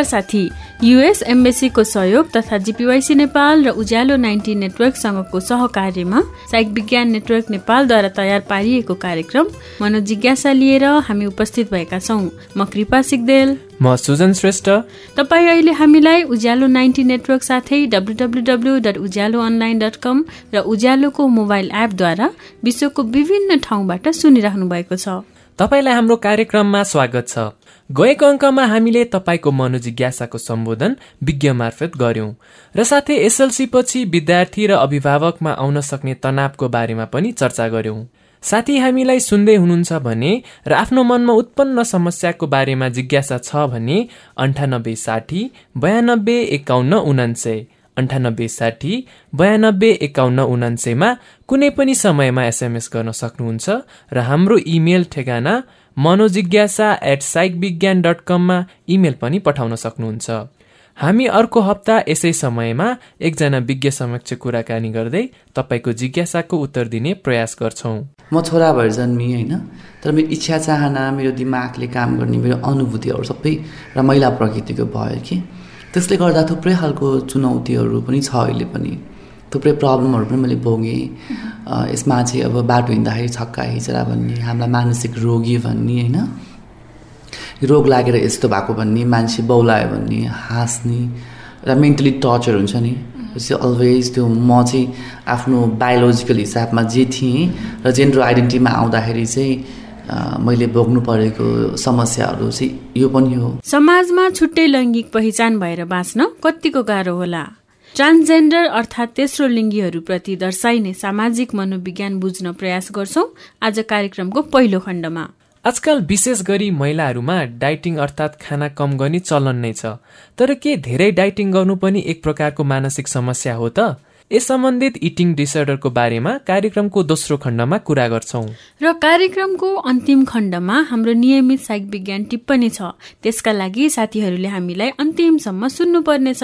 नमस्कार साथी। युएस एम्बेसीको सहयोग तथा जिपिवाइसी नेपाल र उज्यालो नाइन्टी नेटवर्कसँगको सहकार्यमा साइक विज्ञान नेटवर्क नेपालद्वारा तयार पारिएको कार्यक्रम मनोजिज्ञासा लिएर हामी उपस्थित भएका छौँ। म कृपा सिग्देल। म सुजन श्रेष्ठ। तपाईँ अहिले हामीलाई उज्यालो नाइन्टी नेटवर्क साथै W dot Ujyaalo online dot com र उज्यालोको मोबाइल एपद्वारा विश्वको विभिन्न ठाउँबाट सुनिराख्नु भएको छ। तपाईँलाई हाम्रो कार्यक्रममा स्वागत छ। गएको अङ्कमा हामीले तपाईँको मनोजिज्ञासाको सम्बोधन विज्ञ मार्फत गर्यौं र साथै एसएलसी पछि विद्यार्थी र अभिभावकमा आउन सक्ने तनावको बारेमा पनि चर्चा गर्यौं साथी हामीलाई सुन्दै हुनुहुन्छ भने र आफ्नो मनमा उत्पन्न समस्याको बारेमा जिज्ञासा छ भने अन्ठानब्बे साठी बयानब्बे एकाउन्न उनान्सय अन्ठानब्बे साठी बयानब्बे एकाउन्न उनान्सयमा कुनै पनि समयमा एसएमएस गर्न सक्नुहुन्छ र हाम्रो इमेल ठेगाना Manojigyasa at psych Bigyan dot कममा इमेल पनि पठाउन सक्नुहुन्छ। हामी अर्को हप्ता यसै समयमा एकजना विज्ञ समक्ष कुराकानी गर्दै तपाईँको जिज्ञासाको उत्तर दिने प्रयास गर्छौँ। म छोरा भएर जन्मिएँ होइन तर मेरो इच्छा चाहना मेरो दिमागले काम गर्ने मेरो अनुभूतिहरू सबै रमाइला प्रकृतिको भयो कि। त्यसले गर्दा थुप्रै खालको चुनौतीहरू पनि छ अहिले पनि। थुप्रै प्रब्लमहरू पनि मैले भोगेँ। यसमा चाहिँ अब बाटो हिँड्दाखेरि छक्का हिजरा भन्ने हामीलाई मानसिक रोगी भन्ने होइन? रोग लागेर यस्तो भएको भन्ने मान्छे बौलायो भन्ने हाँस्ने र मेन्टली टर्चर हुन्छ नि। अलवेज त्यो म चाहिँ आफ्नो बायोलोजिकल हिसाबमा जे थिएँ र जेन्डर आइडेन्टिटीमा आउँदाखेरि चाहिँ मैले भोग्नु परेको समस्याहरू चाहिँ यो पनि हो। समाजमा छुट्टै लैङ्गिक पहिचान भएर बाँच्न कतिको गाह्रो होला? ट्रान्सजेन्डर अर्थात् तेस्रो लिङ्गीहरूप्रति दर्शाइने सामाजिक मनोविज्ञान बुझ्न प्रयास गर्छौ आज कार्यक्रमको पहिलो खण्डमा। आजकल विशेष गरी महिलाहरूमा डाइटिङ अर्थात् खाना कम गर्ने चलन नै छ। तर के धेरै डाइटिङ गर्नु पनि एक प्रकारको मानसिक समस्या हो त? यस सम्बन्धित इटिङ डिसअर्डरको बारेमा कार्यक्रमको दोस्रो खण्डमा कुरा गर्छौ। र कार्यक्रमको अन्तिम खण्डमा हाम्रो नियमित साइक विज्ञान टिप्पणी छ। त्यसका लागि साथीहरूले हामीलाई अन्तिमसम्म सुन्नुपर्नेछ।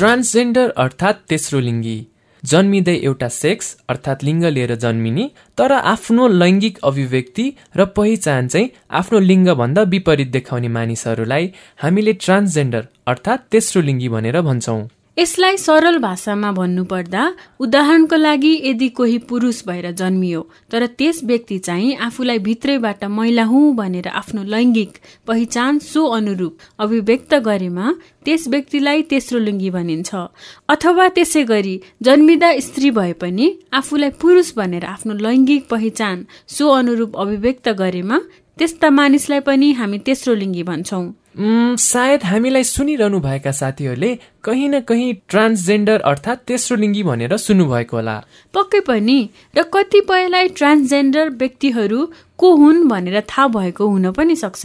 ट्रान्सजेन्डर अर्थात् तेस्रो लिङ्गी। जन्मिँदै एउटा सेक्स अर्थात् लिङ्ग लिएर जन्मिने तर आफ्नो लैङ्गिक अभिव्यक्ति र पहिचान चाहिँ आफ्नो लिङ्गभन्दा विपरीत देखाउने मानिसहरूलाई हामीले ट्रान्सजेन्डर अर्थात् तेस्रो लिङ्गी भनेर भन्छौँ। यसलाई सरल भाषामा भन्नुपर्दा उदाहरणको लागि यदि कोही पुरुष भएर जन्मियो तर त्यस व्यक्ति चाहिँ आफूलाई भित्रैबाट महिला हुँ भनेर आफ्नो लैङ्गिक पहिचान सो अनुरूप अभिव्यक्त गरेमा त्यस व्यक्तिलाई तेस्रो लिङ्गी भनिन्छ। अथवा त्यसै गरी जन्मिँदा स्त्री भए पनि आफूलाई पुरुष भनेर आफ्नो लैङ्गिक पहिचान सो अनुरूप अभिव्यक्त गरेमा त्यस्ता मानिसलाई पनि हामी तेस्रो लिङ्गी भन्छौँ। सायद हामीलाई सुनिरहनु भएका साथीहरूले कहीँ न कहीँ ट्रान्सजेन्डर अर्थात् तेस्रो लिङ्गी भनेर सुन्नुभएको होला। पक्कै पनि र कतिपयलाई ट्रान्सजेन्डर व्यक्तिहरू को हुन् भनेर थाहा भएको हुन पनि सक्छ।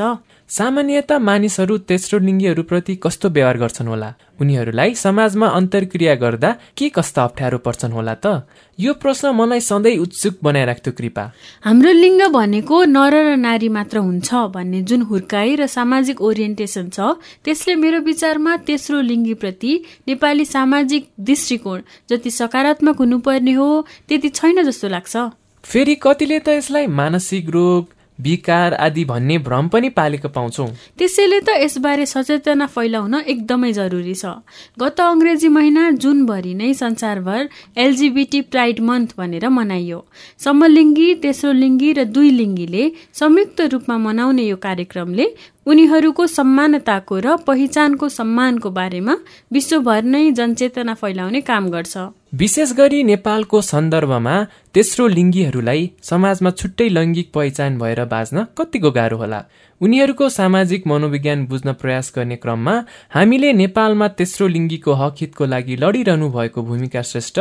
सामान्यत मानिसहरू तेस्रो लिङ्गीहरूप्रति कस्तो व्यवहार गर्छन् होला? उनीहरूलाई समाजमा अन्तर्क्रिया गर्दा के कस्ता अप्ठ्यारो पर्छन् होला त? यो प्रश्न मलाई सधैँ उत्सुक बनाइराख्थ्यो कृपा। हाम्रो लिङ्ग भनेको नर र नारी मात्र हुन्छ भन्ने जुन हुर्काई र सामाजिक ओरिएन्टेसन छ त्यसले मेरो विचारमा तेस्रो लिङ्गीप्रति नेपाली सामाजिक दृष्टिकोण जति सकारात्मक हुनुपर्ने हो त्यति छैन जस्तो लाग्छ। फेरि कतिले त यसलाई मानसिक रोग विकार आदि भन्ने भ्रम पनि पालेको पाउँछौ। त्यसैले त यसबारे सचेतना फैलाउन एकदमै जरुरी छ। गत अङ्ग्रेजी महिना जुनभरि नै संसारभर एलजिबिटी प्राइड मन्थ भनेर मनाइयो। समलिङ्गी तेस्रो लिङ्गी र दुई लिङ्गीले संयुक्त रूपमा मनाउने यो कार्यक्रमले उनीहरूको सम्मानताको र पहिचानको सम्मानको बारेमा विश्वभर नै जनचेतना फैलाउने काम गर्छ। विशेष गरी नेपालको सन्दर्भमा तेस्रो लिङ्गीहरूलाई समाजमा छुट्टै लैङ्गिक पहिचान भएर बाँच्न कतिको गाह्रो होला। उनीहरूको सामाजिक मनोविज्ञान बुझ्न प्रयास गर्ने क्रममा हामीले नेपालमा तेस्रो लिङ्गीको हक हितको लागि लडिरहनु भएको भूमिका श्रेष्ठ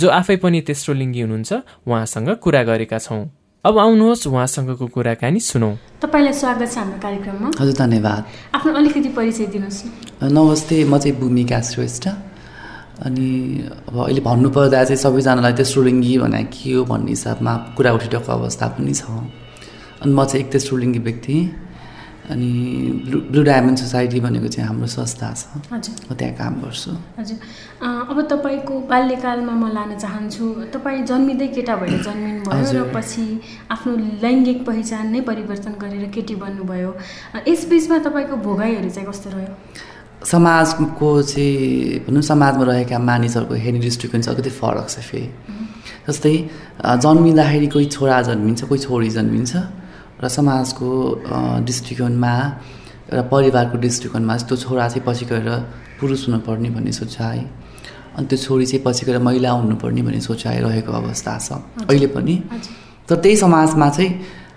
जो आफै पनि तेस्रो लिङ्गी हुनुहुन्छ उहाँसँग कुरा गरेका छौँ। अब आउनुहोस् उहाँसँगको कुराकानी सुनौ। तपाईँलाई स्वागत छ हाम्रो कार्यक्रममा। हजुर धन्यवाद। आफ्नो अलिकति परिचय दिनुहोस्। नमस्ते म चाहिँ भूमिका श्रेष्ठ। अनि अब अहिले भन्नुपर्दा चाहिँ सबैजनालाई तेस्रो लिङ्गी भने के हो भन्ने हिसाबमा कुरा उठिरहेको अवस्था पनि छ। अनि म चाहिँ एक तेस्रो लिङ्गी व्यक्ति। अनि ब्लु ब्लु डायमन्ड सोसाइटी भनेको चाहिँ हाम्रो संस्था छ। हजुर। म त्यहाँ काम गर्छु। हजुर। अब तपाईँको बाल्यकालमा म लान चाहन्छु तपाईँ जन्मिँदै केटा भएर जन्मिनु भयो र। पछि आफ्नो लैङ्गिक पहिचान नै परिवर्तन गरेर केटी बन्नुभयो। यसबिचमा तपाईँको भोगाइहरू चाहिँ कस्तो रह्यो? समाजको चाहिँ भनौँ समाजमा रहेका मानिसहरूको हेर्ने दृष्टिकोण चाहिँ अलिकति फरक छ फेरि। जस्तै जन्मिँदाखेरि कोही छोरा जन्मिन्छ कोही छोरी जन्मिन्छ। र समाजको दृष्टिकोणमा र परिवारको दृष्टिकोणमा त्यो छोरा चाहिँ पछि गएर पुरुष हुनुपर्ने भन्ने सोचाइ अनि त्यो छोरी चाहिँ पछि गएर महिला हुनुपर्ने भन्ने सोचाइ रहेको अवस्था छ अहिले पनि। तर त्यही समाजमा चाहिँ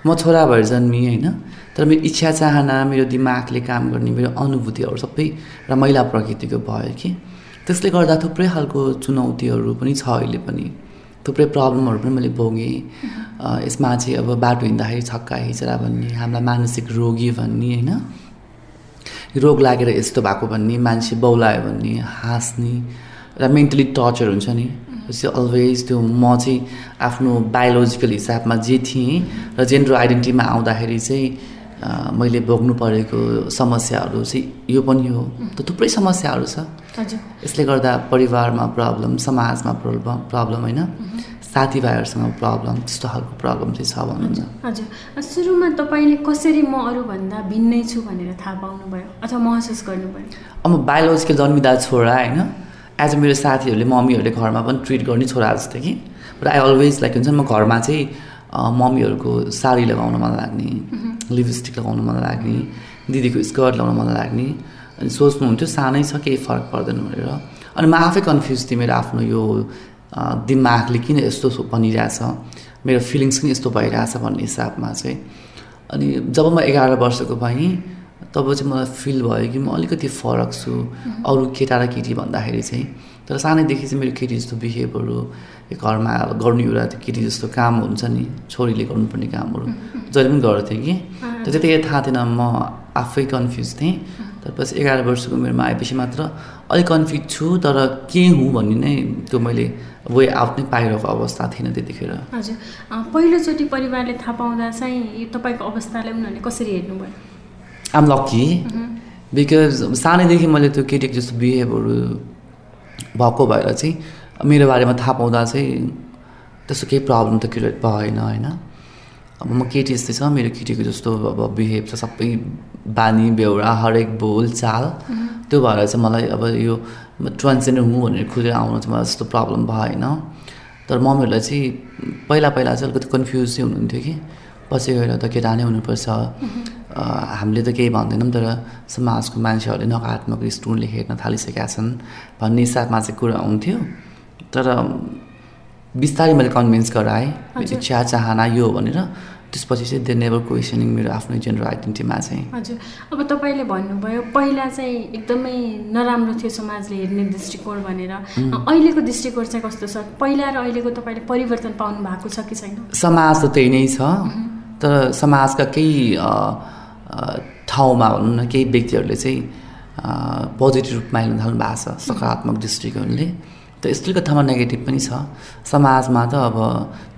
म छोरा भएर जन्मिएँ होइन। तर मेरो इच्छा चाहना मेरो दिमागले काम गर्ने मेरो अनुभूतिहरू सबै र महिला प्रकृतिको भयो कि। त्यसले गर्दा थुप्रै खालको चुनौतीहरू पनि छ अहिले पनि। थुप्रै प्रब्लमहरू पनि मैले भोगेँ। यसमा चाहिँ अब बाटो हिँड्दाखेरि छक्का हिजरा भन्ने हामीलाई मानसिक रोगी भन्ने होइन? रोग लागेर यस्तो भएको भन्ने मान्छे बौलायो भन्ने हाँस्ने र मेन्टली टर्चर हुन्छ नि। चाहिँ अलवेज त्यो म चाहिँ आफ्नो बायोलोजिकल हिसाबमा जे थिएँ र जेन्डर आइडेन्टिटीमा आउँदाखेरि चाहिँ मैले भोग्नु परेको समस्याहरू चाहिँ यो पनि हो। त थुप्रै समस्याहरू छ। यसले गर्दा परिवारमा प्रब्लम समाजमा प्रब्लम प्रब्लम होइन। साथीभाइहरूसँग प्रब्लम त्यस्तो खालको प्रब्लम चाहिँ छ भनौँ न। हजुर। सुरुमा तपाईँले कसरी म अरूभन्दा भिन्नै छु भनेर थाहा पाउनुभयो अथवा महसुस गर्नुभयो? अब बायोलोजिकल जन्मिँदा छोरा होइन। एज अ मेरो साथीहरूले मम्मीहरूले घरमा पनि ट्रिट गर्ने छोरा जस्तो कि। बट आई अलवेज लाइक हुन्छ म घरमा चाहिँ मम्मीहरूको साडी लगाउन मन लाग्ने। लिपस्टिक लगाउन मन लाग्ने दिदीको स्कर्ट लगाउन मन लाग्ने। अनि सोच्नुहुन्थ्यो सानै छ केही फरक पर्दैन भनेर। अनि म आफै कन्फ्युज थिएँ मेरो आफ्नो यो दिमागले किन यस्तो भनिरहेछ मेरो फिलिङ्स किन यस्तो भइरहेछ भन्ने हिसाबमा चाहिँ। अनि जब म एघार वर्षको भएँ तब चाहिँ मलाई फिल भयो कि म अलिकति फरक छु। अरू केटा र केटी भन्दाखेरि चाहिँ। तर सानैदेखि चाहिँ मेरो केटी जस्तो बिहेभहरू घरमा गर्नु एउटा त्यो केटी जस्तो काम हुन्छ नि छोरीले गर्नुपर्ने कामहरू। जहिले पनि गर्थेँ कि। त्यो त्यतिखेर थाहा थिएन म आफै कन्फ्युज थिएँ। तर पछि एघार वर्षको उमेरमा आएपछि मात्र अलिक कन्फ्युज छु तर के हुँ भन्ने नै त्यो मैले वे आउट नै पाइरहेको अवस्था थिएन त्यतिखेर। हजुर। पहिलोचोटि परिवारले थाहा पाउँदा चाहिँ यो तपाईँको अवस्थालाई उनीहरूले कसरी हेर्नुभयो? आम लक्की बिकज सानैदेखि मैले त्यो केटीको जस्तो बिहेभहरू भएको भएर चाहिँ मेरो बारेमा थाहा पाउँदा चाहिँ त्यस्तो केही प्रब्लम त क्रिएट भएन होइन। अब म केटी जस्तै छ मेरो केटीको जस्तो अब बिहेभ छ सबै बानी बेहोरा हरेक बोल चाल। त्यो भएर चाहिँ मलाई अब यो ट्रान्सजेन्डर हुँ भनेर खुलेर आउनु चाहिँ मलाई जस्तो प्रब्लम भएन। तर मम्मीहरूलाई चाहिँ पहिला पहिला चाहिँ अलिकति कन्फ्युज चाहिँ हुनुहुन्थ्यो कि। पछि गएर त केटा नै हुनुपर्छ। हामीले त केही भन्दैनौँ तर समाजको मान्छेहरूले नकारात्मक दृष्टिकोणले हेर्न थालिसकेका छन् भन्ने हिसाबमा चाहिँ कुरा हुन्थ्यो। तर बिस्तारै मैले कन्भिन्स गराएँ। मेरो इच्छा चाहना यो भनेर। त्यसपछि चाहिँ दे नेभर क्वेसनिङ मेरो आफ्नो जेन्डर आइडेन्टिटीमा चाहिँ। हजुर। अब तपाईँले भन्नुभयो पहिला चाहिँ एकदमै नराम्रो थियो समाजले हेर्ने दृष्टिकोण भनेर। अहिलेको दृष्टिकोण चाहिँ कस्तो छ? पहिला र अहिलेको तपाईँले परिवर्तन पाउनु भएको छ कि छैन? समाज त त्यही नै छ। तर समाजका केही ठाउँमा भनौँ न केही व्यक्तिहरूले चाहिँ पोजिटिभ रूपमा हेर्न थाल्नु भएको छ। सकारात्मक दृष्टिकोणले। त यस्तो कथामा नेगेटिभ पनि छ। समाजमा त अब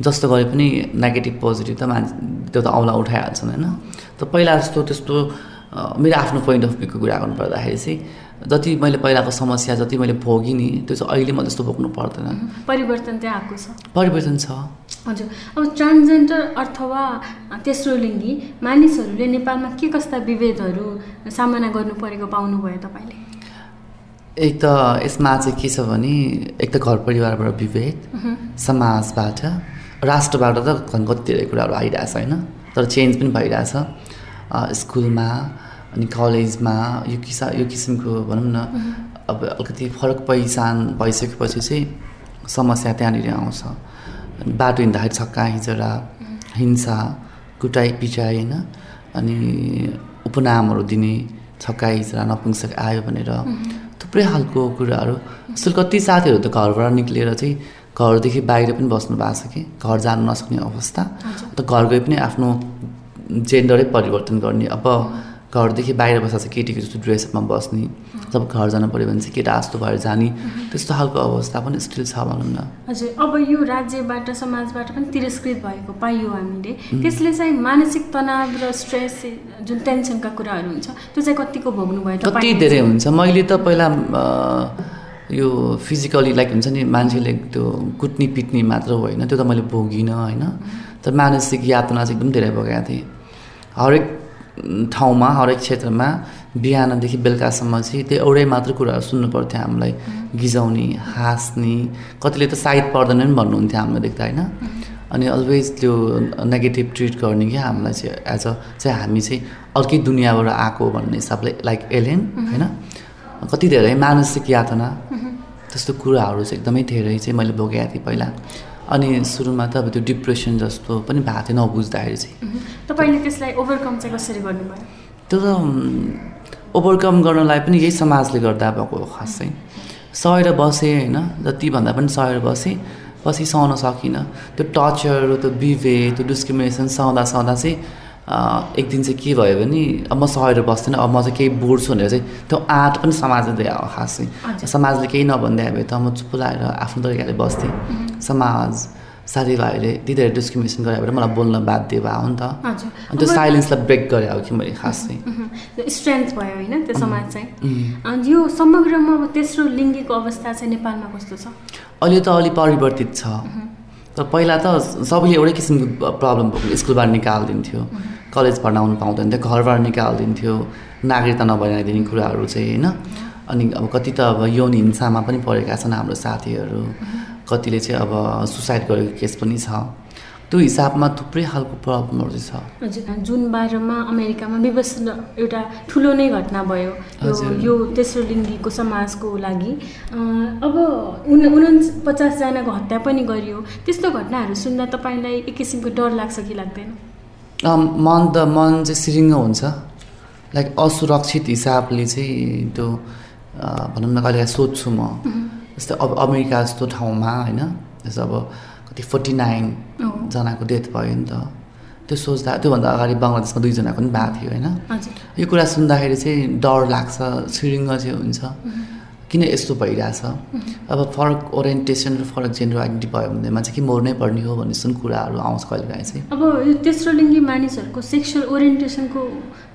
जस्तो गरे पनि नेगेटिभ पोजिटिभ त मान्छे त्यो त औँला उठाइहाल्छन् होइन? त पहिला जस्तो त्यस्तो मेरो आफ्नो पोइन्ट अफ भ्यूको कुरा गर्नु पर्दाखेरि चाहिँ जति मैले पहिलाको समस्या जति मैले भोगेँ नि त्यो चाहिँ अहिले म त्यस्तो भोग्नु पर्दैन। परिवर्तन चाहिँ आएको छ? परिवर्तन छ। हजुर। अब ट्रान्सजेन्डर अथवा तेस्रो लिङ्गी मानिसहरूले नेपालमा के कस्ता विभेदहरू सामना गर्नु परेको पाउनुभयो तपाईँले? एक त यसमा चाहिँ के छ भने एक त घर परिवारबाट विभेद समाजबाट राष्ट्रबाट त झन् कति धेरै कुराहरू आइरहेछ होइन? तर चेन्ज पनि भइरहेछ। स्कुलमा अनि कलेजमा यो किसा यो किसिमको भनौँ न अब अलिकति फरक पहिचान भइसकेपछि चाहिँ समस्या त्यहाँनिर आउँछ। बाटो हिँड्दाखेरि छक्का हिजरा हिंसा कुटाइ पिटाइ होइन? अनि उपनामहरू दिने छक्का हिजरा नपुंसक आयो भनेर थुप्रै खालको कुराहरू। असल कति साथीहरू त घरबाट निक्लिएर चाहिँ घरदेखि बाहिर पनि बस्नु भएको छ कि? घर जानु नसक्ने अवस्था। त घर गए पनि आफ्नो जेन्डरै परिवर्तन गर्ने। अब घरदेखि बाहिर बस्दा चाहिँ केटीको जस्तो ड्रेसअपमा बस्ने जब घर जानु पऱ्यो भने चाहिँ केटा जस्तो भएर जाने त्यस्तो खालको अवस्था पनि स्टिल छ भनौँ न। हजुर अब यो राज्यबाट समाजबाट पनि तिरस्कृत भएको पाइयो हामीले। त्यसले चाहिँ मानसिक तनाव र स्ट्रेस जुन टेन्सनका कुराहरू हुन्छ त्यो चाहिँ कतिको भोग्नु भयो कति धेरै हुन्छ। मैले त पहिला यो फिजिकली लाइक हुन्छ नि मान्छेले त्यो कुट्ने पिट्ने मात्र होइन त्यो त मैले भोगिनँ होइन। तर मानसिक यातना चाहिँ एकदम धेरै भोगेको थिएँ। हरेक ठाउँमा हरेक क्षेत्रमा बिहानदेखि बेलुकासम्म चाहिँ त्यो एउटै मात्र कुराहरू सुन्नु पर्थ्यो हामीलाई गिजाउने हाँस्ने कतिले त सायद पर्दैन पनि भन्नुहुन्थ्यो हामीलाई देख्दा होइन? अनि अलवेज त्यो नेगेटिभ ट्रिट गर्ने क्या हामीलाई चाहिँ एज अ चाहिँ हामी चाहिँ अर्कै दुनियाँबाट आएको भन्ने हिसाबले लाइक एलियन होइन? कति धेरै मानसिक यातना त्यस्तो कुराहरू चाहिँ एकदमै धेरै चाहिँ मैले भोगेको थिएँ पहिला। अनि सुरुमा त अब त्यो डिप्रेसन जस्तो पनि भएको थियो नबुझ्दाखेरि चाहिँ। तपाईँले त्यसलाई ओभरकम चाहिँ कसरी गर्नुभयो? त्यो त ओभरकम गर्नलाई पनि यही समाजले गर्दा भएको हो खास। चाहिँ सहेर बसेँ होइन जति भन्दा पनि सहेर बसेँ पछि सहन सकिनँ। त्यो टर्चर त्यो बिहे त्यो डिस्क्रिमिनेसन सहँदा सहँदा चाहिँ एक दिन चाहिँ के भयो भने अब म सहेर बस्दिनँ अब म चाहिँ केही बोर्छु भनेर चाहिँ त्यो आँट पनि समाजले दिए हो खास चाहिँ। समाजले केही नभन्दै भए त म चुप लागेर आफ्नो तरिकाले बस्थेँ। समाज साथीभाइले यति धेरै डिस्क्रिमिनेसन गरे भएर मलाई बोल्न बाध्य भयो नि त। अनि त्यो साइलेन्सलाई ब्रेक गरे हो कि मैले खास चाहिँ। स्ट्रेन्थ भयो होइन त्यो समाज चाहिँ। अनि यो समग्रमा अब तेस्रो लिङ्गीको अवस्था चाहिँ नेपालमा कस्तो छ? अहिले त अलि परिवर्तित छ। तर पहिला त सबैले एउटै किसिमको प्रब्लम स्कुलबाट निकालिदिन्थ्यो। कलेज पढाउनु पाउँदैन थियो घरबाट निकालिदिन्थ्यो नागरिकता नबनाइदिने कुराहरू चाहिँ होइन। अनि अब कति त अब यौन हिंसामा पनि परेका छन् हाम्रो साथीहरू। कतिले चाहिँ अब सुसाइड गरेको केस पनि छ। त्यो हिसाबमा थुप्रै खालको प्रब्लमहरू छ। हजुर जुन बाह्रमा अमेरिकामा विवश एउटा ठुलो नै घटना भयो यो तेस्रो लिङ्गीको समाजको लागि। अब उन उनपचासजनाको हत्या पनि गरियो। त्यस्तो घटनाहरू सुन्दा तपाईँलाई एक किसिमको डर लाग्छ कि लाग्दैन? मन त मन चाहिँ सिरिङ्ग हुन्छ। लाइक असुरक्षित हिसाबले चाहिँ त्यो भनौँ न कहिले सोध्छु म। जस्तै अब अमेरिका जस्तो ठाउँमा होइन? जस्तो अब कति फोर्टी नाइन अँ, जनाको डेथ भयो नि त। त्यो सोच्दा त्योभन्दा अगाडि बङ्गलादेशमा दुईजनाको पनि भएको थियो होइन? यो कुरा सुन्दाखेरि चाहिँ डर लाग्छ सिरिङ्ग चाहिँ हुन्छ। किन यस्तो भइरहेछ? अब फरक ओरिएन्टेसन र फरक जेन्डर आइडेन्टिटी भयो भनेमा चाहिँ कि मर्नै पर्ने हो भन्ने जुन कुराहरू आउँछ कहिलेकाहीँ चाहिँ। अब यो तेस्रो लिङ्गी मानिसहरूको सेक्सुअल ओरिएन्टेसनको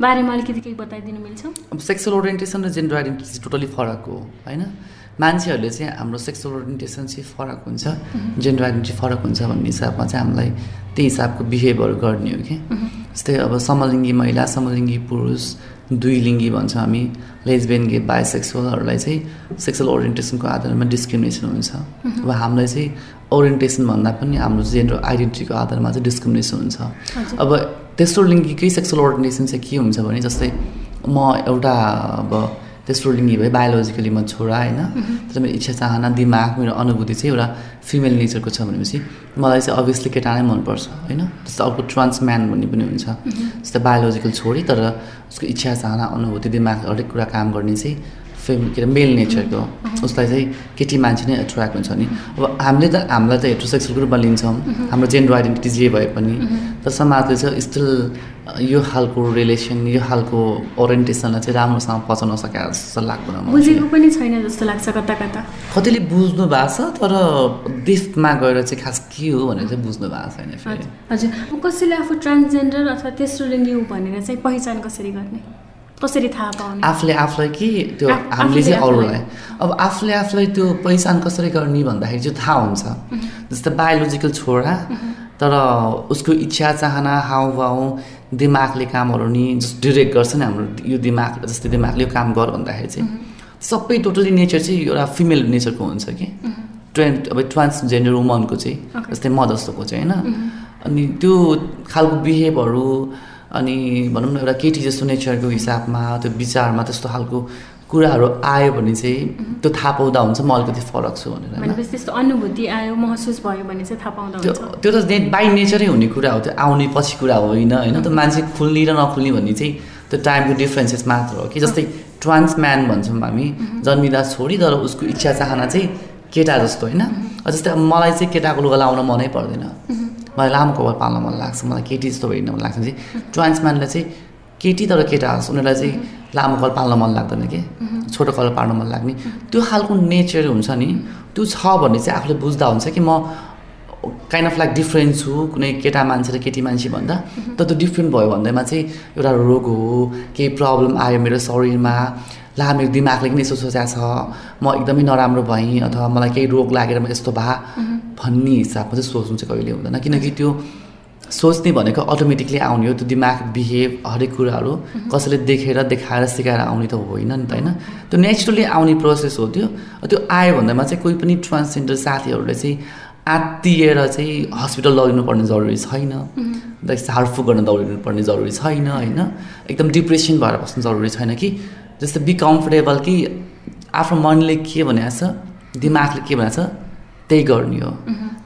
बारेमा अलिकति केही बताइदिनु मिल्छ? अब सेक्सुअल ओरिएन्टेसन र जेन्डर आइडेन्टिटी चाहिँ टोटली फरक हो होइन? मान्छेहरूले चाहिँ हाम्रो सेक्सुअल ओरिएन्टेसन चाहिँ फरक हुन्छ जेन्डर आइडेन्टिटी फरक हुन्छ भन्ने हिसाबमा चाहिँ हामीलाई त्यही हिसाबको बिहेभहरू गर्ने हो कि। जस्तै अब समलिङ्गी महिला समलिङ्गी पुरुष दुई लिङ्गी भन्छौँ हामी लेजबेन गे बायोसेक्सुअलहरूलाई चाहिँ सेक्सुअल ओरिएन्टेसनको आधारमा डिस्क्रिमिनेसन हुन्छ। अब हामीलाई चाहिँ ओरिएन्टेसन भन्दा पनि हाम्रो जेन्डर आइडेन्टिटीको आधारमा चाहिँ डिस्क्रिमिनेसन हुन्छ। अब तेस्रो लिङ्गीकै सेक्सुअल ओरिएन्टेसन चाहिँ के हुन्छ भने जस्तै म एउटा अब तेस्रो लिङ्गी भए बायोलोजिकली म छोरा होइन तर मेरो इच्छा चाहना दिमाग मेरो अनुभूति चाहिँ एउटा फिमेल नेचरको छ भनेपछि मलाई चाहिँ अभियसली केटा नै मनपर्छ होइन? जस्तो अर्को ट्रान्स म्यान भन्ने पनि हुन्छ। जस्तै बायोलोजिकल छोडी तर उसको इच्छा चाहना अनुभूति दिमाग हरेक कुरा काम गर्ने चाहिँ फेम के अरे मेल नेचरको उसलाई चाहिँ केटी मान्छे नै एट्र्याक्ट हुन्छ नि। अब हामीले त हामीलाई त हेट्रोसेक्सुअल रूपमा लिन्छौँ। हाम्रो जेन्डर आइडेन्टिटी जे भए पनि। तर समाजले चाहिँ स्टिल यो खालको रिलेसन यो खालको ओरिएन्टेसनलाई चाहिँ राम्रोसँग पचाउन सकेको जस्तो लाग्दैन बुझेको पनि छैन जस्तो लाग्छ कता कता। कतिले बुझ्नु भएको छ तर डिफमा गएर चाहिँ खास के हो भनेर चाहिँ बुझ्नु भएको छैन हजुर। कसैले आफू ट्रान्सजेन्डर अथवा तेस्रो लिङ्गी भनेर चाहिँ पहिचान कसरी गर्ने? कसरी थाहा पाउने? आफूले आफूलाई कि त्यो हामीले चाहिँ अरूलाई अब आफूले आफूलाई त्यो पहिचान कसरी गर्ने भन्दाखेरि चाहिँ थाहा हुन्छ। जस्तै बायोलोजिकल छोरा तर उसको इच्छा चाहना हाउभाउ दिमागले कामहरू नि जस्तो डिरेक्ट गर्छ नि हाम्रो यो दिमाग जस्तै दिमागले यो काम गर भन्दाखेरि चाहिँ। सबै टोटली नेचर चाहिँ एउटा फिमेल नेचरको हुन्छ कि। ट्रेन्ड अब ट्रान्सजेन्डर वुमनको चाहिँ जस्तै म जस्तोको चाहिँ होइन। अनि त्यो खालको बिहेभहरू अनि भनौँ न एउटा केटी जस्तो नेचरको हिसाबमा त्यो विचारमा त्यस्तो खालको कुराहरू आयो भने चाहिँ त्यो थाहा पाउँदा हुन्छ म अलिकति फरक छु भनेर त्यस्तो अनुभूति आयो महसुस भयो भने चाहिँ थाहा पाउँदा त्यो त ने बाई नेचरै हुने कुरा हो त्यो आउने पछि कुरा होइन होइन? त्यो मान्छे खुल्ने र नखुल्ने भन्ने चाहिँ त्यो टाइमको डिफ्रेन्सेस मात्र हो कि जस्तै ट्रान्स म्यान भन्छौँ हामी जन्मिँदा छोडी तर उसको इच्छा चाहना चाहिँ केटा जस्तो होइन? जस्तै अब मलाई चाहिँ केटाको लुगा लाउन मनै पर्दैन। मलाई लामो कपाल पाल्न मन लाग्छ मलाई केटी जस्तो हेर्न मन लाग्छ। भने चाहिँ ट्रान्स म्यानलाई चाहिँ केटी तर केटा होस् उनीहरूलाई चाहिँ लामो कल पाल्न मन लाग्दैन कि? छोटो कल पाल्न मन लाग्ने। त्यो खालको नेचर हुन्छ नि त्यो छ भने चाहिँ आफूले बुझ्दा हुन्छ कि म काइन्ड अफ लाइक डिफ्रेन्ट छु कुनै केटा मान्छे र केटी मान्छे भन्दा। तर त्यो डिफ्रेन्ट भयो भन्दैमा चाहिँ एउटा रोग हो केही प्रब्लम आयो मेरो शरीरमा ला मेरो दिमागले किन यसो सोचेको छ म एकदमै नराम्रो भएँ अथवा मलाई केही रोग लागेर म यस्तो भए। भन्ने हिसाबमा चाहिँ सोच्नु चाहिँ कहिले हुँदैन। किनकि त्यो सोच्ने भनेको अटोमेटिकली आउने हो। त्यो दिमाग बिहेभ हरेक कुराहरू कसैले देखेर देखाएर सिकाएर आउने त होइन नि त होइन। त्यो नेचुरली आउने प्रोसेस हो त्यो। त्यो आयो भन्दामा चाहिँ कोही पनि ट्रान्सजेन्डर साथीहरूले चाहिँ आत्तिएर चाहिँ हस्पिटल लगिनु पर्ने जरुरी छैन। लाइक झाडफुक गर्न दौडिनु पर्ने जरुरी छैन होइन। एकदम डिप्रेसन भएर बस्नु जरुरी छैन कि जस्तै बी कम्फोर्टेबल कि आफ्नो मनले के भनेको छ दिमागले के भनेको छ त्यही गर्ने हो।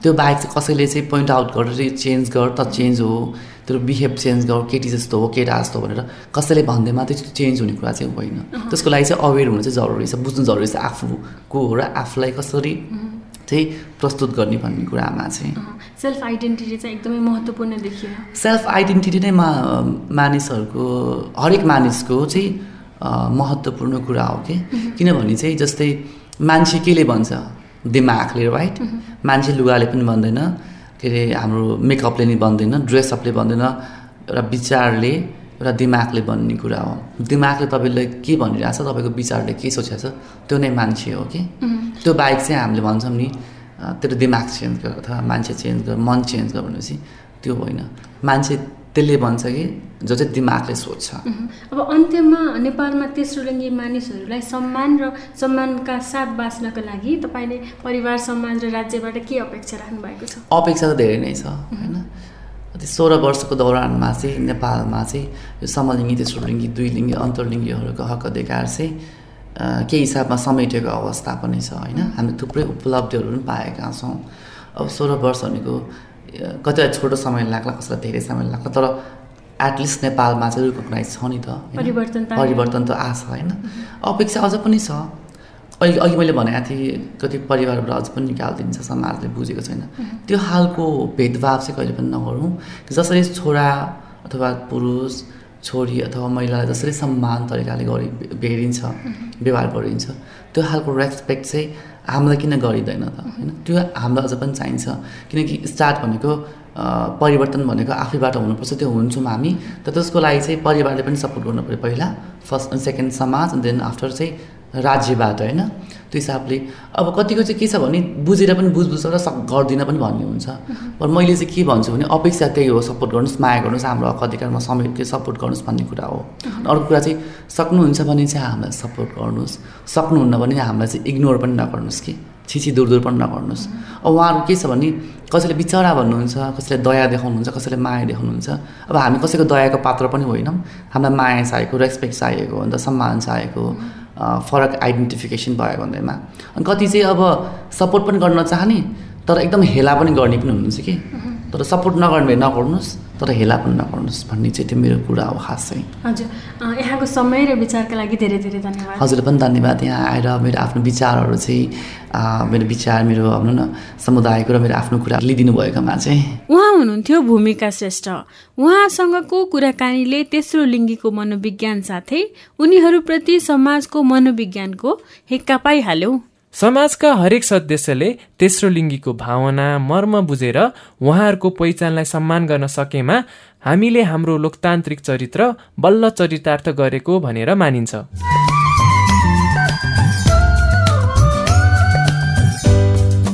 त्यो बाहेक चाहिँ कसैले चाहिँ पोइन्ट आउट गरेर चेन्ज गर त चेन्ज हो। त्यो बिहेभ चेन्ज गर केटी जस्तो हो केटा जस्तो भनेर कसैले भन्दै मात्रै त्यो चेन्ज हुने कुरा चाहिँ होइन। त्यसको लागि चाहिँ अवेर हुनु चाहिँ जरुरी छ बुझ्नु जरुरी छ आफूको हो र आफूलाई कसरी चाहिँ प्रस्तुत गर्ने भन्ने कुरामा चाहिँ। सेल्फ आइडेन्टिटी चाहिँ एकदमै महत्त्वपूर्ण देखियो। सेल्फ आइडेन्टिटी नै मा मानिसहरूको हरेक मानिसको चाहिँ महत्त्वपूर्ण कुरा हो कि। किनभने चाहिँ जस्तै मान्छे केले भन्छ? दिमागले राइट मान्छे लुगाले पनि भन्दैन के अरे हाम्रो मेकअपले नि भन्दैन ड्रेसअपले भन्दैन एउटा विचारले एउटा दिमागले भन्ने कुरा हो। दिमागले तपाईँलाई के भनिरहेछ तपाईँको विचारले के सोचेको छ त्यो नै मान्छे हो कि त्यो बाहेक चाहिँ हामीले भन्छौँ नि तेरो दिमाग चेन्ज गर अथवा मान्छे चेन्ज गर मन चेन्ज गर भनेपछि त्यो होइन। मान्छे त्यसले भन्छ कि जो चाहिँ दिमागले सोध्छ। अब अन्त्यमा नेपालमा तेस्रो लिङ्गी मानिसहरूलाई सम्मान र सम्मानका साथ बाँच्नका लागि तपाईँले परिवार समाज र राज्यबाट के अपेक्षा राख्नु भएको छ? अपेक्षा त धेरै नै छ होइन? सोह्र वर्षको दौरानमा चाहिँ नेपालमा चाहिँ यो समलिङ्गी तेस्रो लिङ्गी दुई लिङ्गी अन्तर्लिङ्गीहरूको हक अधिकार चाहिँ केही हिसाबमा समेटेको अवस्था पनि छ होइन? हामीले थुप्रै उपलब्धिहरू पनि पाएका छौँ। अब सोह्र वर्ष भनेको कतिवटा छोटो समय लाग्ला कसैलाई धेरै समय लाग्ला तर एटलिस्ट नेपालमा चाहिँ रिकगनाइज छ नि त परिवर्तन त आछ होइन? अपेक्षा अझ पनि छ। अहिले अघि मैले भनेको थिएँ कति परिवारबाट अझ पनि निकालिदिन्छ समाजले बुझेको छैन। त्यो खालको भेदभाव चाहिँ कहिले पनि नगरौँ। जसरी छोरा अथवा पुरुष छोरी अथवा महिलालाई जसरी सम्मान तरिकाले गरि भेटिन्छ व्यवहार गरिन्छ त्यो खालको रेस्पेक्ट चाहिँ हामीलाई किन गरिँदैन त होइन? त्यो हामीलाई अझ पनि चाहिन्छ। किनकि स्टार्ट भनेको परिवर्तन भनेको आफैबाट हुनुपर्छ त्यो हुन्छौँ हामी। त त्यसको लागि चाहिँ परिवारले पनि सपोर्ट गर्नु पऱ्यो पहिला फर्स्ट सेकेन्ड समाज देन आफ्टर चाहिँ राज्यबाट होइन? त्यो हिसाबले। अब कतिको चाहिँ के छ भने बुझेर पनि बुझ बुझ र सक गर्दिनँ पनि भन्ने हुन्छ तर मैले चाहिँ के भन्छु भने अपेक्षा त्यही हो सपोर्ट गर्नुहोस् माया गर्नुहोस् हाम्रो हक अधिकारमा समेत सपोर्ट गर्नुहोस् भन्ने कुरा हो। अर्को कुरा चाहिँ सक्नुहुन्छ भने चाहिँ हामीलाई सपोर्ट गर्नुहोस्। सक्नुहुन्न भने हामीलाई चाहिँ इग्नोर पनि नगर्नुहोस् कि। छिछि दूर दूर पनि नगर्नुहोस्। अब उहाँहरू के छ भने कसैले बिचरा भन्नुहुन्छ कसैले दया देखाउनुहुन्छ कसैले माया देखाउनुहुन्छ। अब हामी कसैको दयाको पात्र पनि होइनौँ। हामीलाई माया चाहिएको रेस्पेक्ट चाहिएको अन्त सम्मान चाहिएको। फरक आइडेन्टिफिकेसन भयो भन्दैमा अनि कति चाहिँ अब सपोर्ट पनि गर्न चाहने तर एकदम हेला पनि गर्ने पनि हुनुहुन्छ कि? तर सपोर्ट नगर्ने नगर्नुहोस् तर हेला पनि नगर्नुहोस् भन्ने चाहिँ त्यो मेरो कुरा हो खास चाहिँ। हजुर यहाँको समय र विचारका लागि धेरै धेरै धन्यवाद। हजुरलाई पनि धन्यवाद यहाँ आएर मेरो आफ्नो विचारहरू चाहिँ मेरो विचार मेरो भनौँ न समुदायको र मेरो आफ्नो कुरा लिइदिनु भएकोमा चाहिँ। उहाँ हुनुहुन्थ्यो भूमिका श्रेष्ठ। उहाँसँगको कुराकानीले तेस्रो लिङ्गीको मनोविज्ञान साथै उनीहरूप्रति समाजको मनोविज्ञानको हेक्का पाइहाल्यौ। समाजका हरेक सदस्यले तेस्रो लिङ्गीको भावना मर्म बुझेर उहाँहरूको पहिचानलाई सम्मान गर्न सकेमा हामीले हाम्रो लोकतान्त्रिक चरित्र बल्ल चरितार्थ गरेको भनेर मानिन्छ।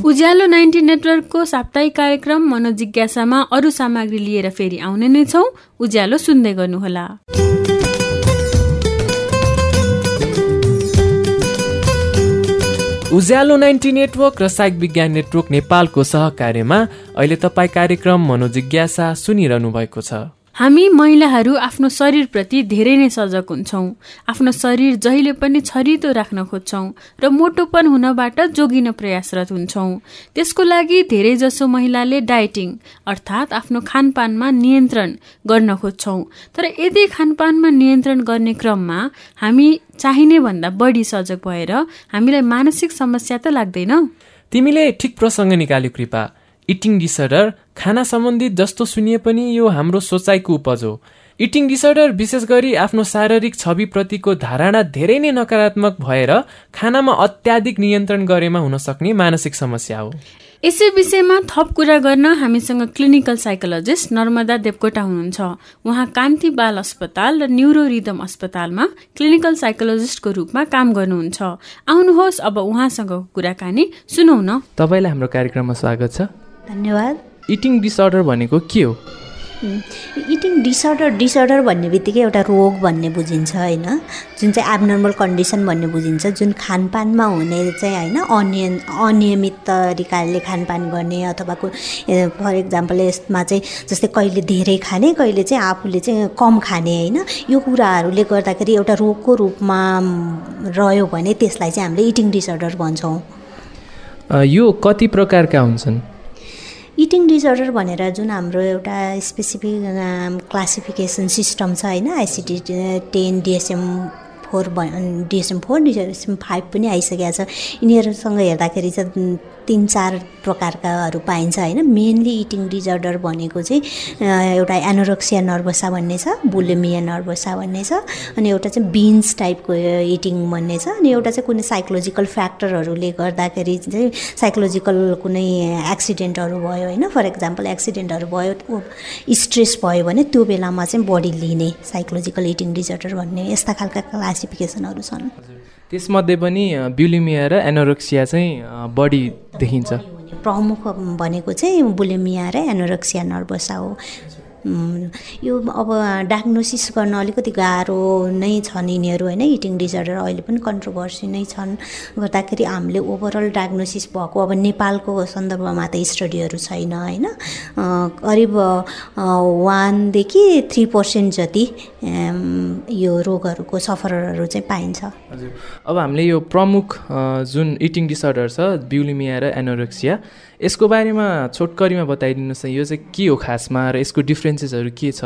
उज्यालो नाइन्टी नेटवर्कको साप्ताहिक कार्यक्रम मनोजिज्ञासामा अरू सामग्री लिएर फेरि आउने नै छौ। उज्यालो सुन्दै गर्नुहोला। उज्यालो नाइन्टी नेटवर्क र साइक विज्ञान नेटवर्क नेपालको सहकार्यमा अहिले तपाईँ कार्यक्रम मनोजिज्ञासा सुनिरहनु भएको छ। हामी महिलाहरू आफ्नो शरीरप्रति धेरै नै सजग हुन्छौँ। आफ्नो शरीर जहिले पनि छरितो राख्न खोज्छौँ र मोटोपन हुनबाट जोगिन प्रयासरत हुन्छौँ। त्यसको लागि धेरैजसो महिलाले डाइटिङ अर्थात् आफ्नो खानपानमा नियन्त्रण गर्न खोज्छौँ। तर यदि खानपानमा नियन्त्रण गर्ने क्रममा हामी चाहिने भन्दा बढी सजग भएर हामीलाई मानसिक समस्या त लाग्दैन? तिमीले ठिक प्रसङ्ग निकाल्यो कृपा। इटिङ डिसअर्डर खाना सम्बन्धित जस्तो सुनिए पनि यो हाम्रो सोचाइको उपज हो। इटिङ डिसअर्डर विशेष गरी आफ्नो शारीरिक छविप्रतिको धारणा धेरै नै नकारात्मक भएर खानामा अत्याधिक नियन्त्रण गरेमा हुन सक्ने मानसिक समस्या हो। यसै विषयमा थप कुरा गर्न हामीसँग क्लिनिकल साइकोलोजिस्ट नर्मदा देवकोटा हुनुहुन्छ। उहाँ कान्ति बाल अस्पताल र न्युरो रिदम अस्पतालमा क्लिनिकल साइकोलोजिस्टको रूपमा काम गर्नुहुन्छ। आउनुहोस् अब उहाँसँगको कुराकानी सुनौ न। तपाईँलाई हाम्रो कार्यक्रममा स्वागत छ। धन्यवाद। इटिङ डिसअर्डर भनेको के हो? इटिङ डिसअर्डर डिसअर्डर भन्ने बित्तिकै एउटा रोग भन्ने बुझिन्छ होइन? जुन चाहिँ एबनर्मल कन्डिसन भन्ने बुझिन्छ जुन खानपानमा हुने चाहिँ होइन अनियन अनियमित तरिकाले खानपान गर्ने अथवा फर इक्जाम्पल यसमा चाहिँ जस्तै कहिले धेरै खाने कहिले चाहिँ आफूले चाहिँ कम खाने होइन? यो कुराहरूले गर्दाखेरि एउटा रोगको रूपमा रह्यो भने त्यसलाई चाहिँ हामीले इटिङ डिसअर्डर भन्छौँ। यो कति प्रकारका हुन्छन्? इटिङ डिजर्डर भनेर जुन हाम्रो एउटा स्पेसिफिक क्लासिफिकेसन सिस्टम छ होइन ICD ten DSM four DSM four DSM five पनि आइसकेको छ। यिनीहरूसँग हेर्दाखेरि चाहिँ तिन चार प्रकारकाहरू पाइन्छ होइन। मेनली इटिङ डिजर्डर भनेको चाहिँ एउटा एनोरक्सिया नर्भसा भन्ने छ बुलेमिया नर्भसा भन्ने छ अनि एउटा चाहिँ बिन्स टाइपको इटिङ भन्ने छ अनि एउटा चाहिँ कुनै साइकोलोजिकल फ्याक्टरहरूले गर्दाखेरि चाहिँ साइकोलोजिकल कुनै एक्सिडेन्टहरू भयो होइन। फर इक्जाम्पल एक्सिडेन्टहरू भयो स्ट्रेस भयो भने त्यो बेलामा चाहिँ बडी लिने साइकोलोजिकल इटिङ डिजर्डर भन्ने यस्ता खालका क्लासिफिकेसनहरू छन्। त्यसमध्ये पनि ब्युलिमिया र एनोरेक्सिया चाहिँ बढी देखिन्छ। प्रमुख भनेको चाहिँ बुलिमिया र एनोरेक्सिया नर्भसा हो। यो अब डायग्नोसिस गर्न अलिकति गाह्रो नै छन् यिनीहरू होइन? इटिङ डिजर्डर अहिले पनि कन्ट्रोभर्सी नै छन्। गर्दाखेरि हामीले ओभरअल डायग्नोसिस भएको अब नेपालको सन्दर्भमा त स्टडीहरू छैन होइन? करिब वानदेखि थ्री पर्सेन्ट जति यो रोगहरूको सफरहरू चाहिँ पाइन्छ। हजुर। अब हामीले यो प्रमुख जुन इटिङ डिसअर्डर छ ब्युलिमिया र एनोरेक्सिया यसको बारेमा छोटकरीमा बताइदिनुहोस् न यो चाहिँ के हो खासमा र यसको डिफ्रेन्सेसहरू के छ?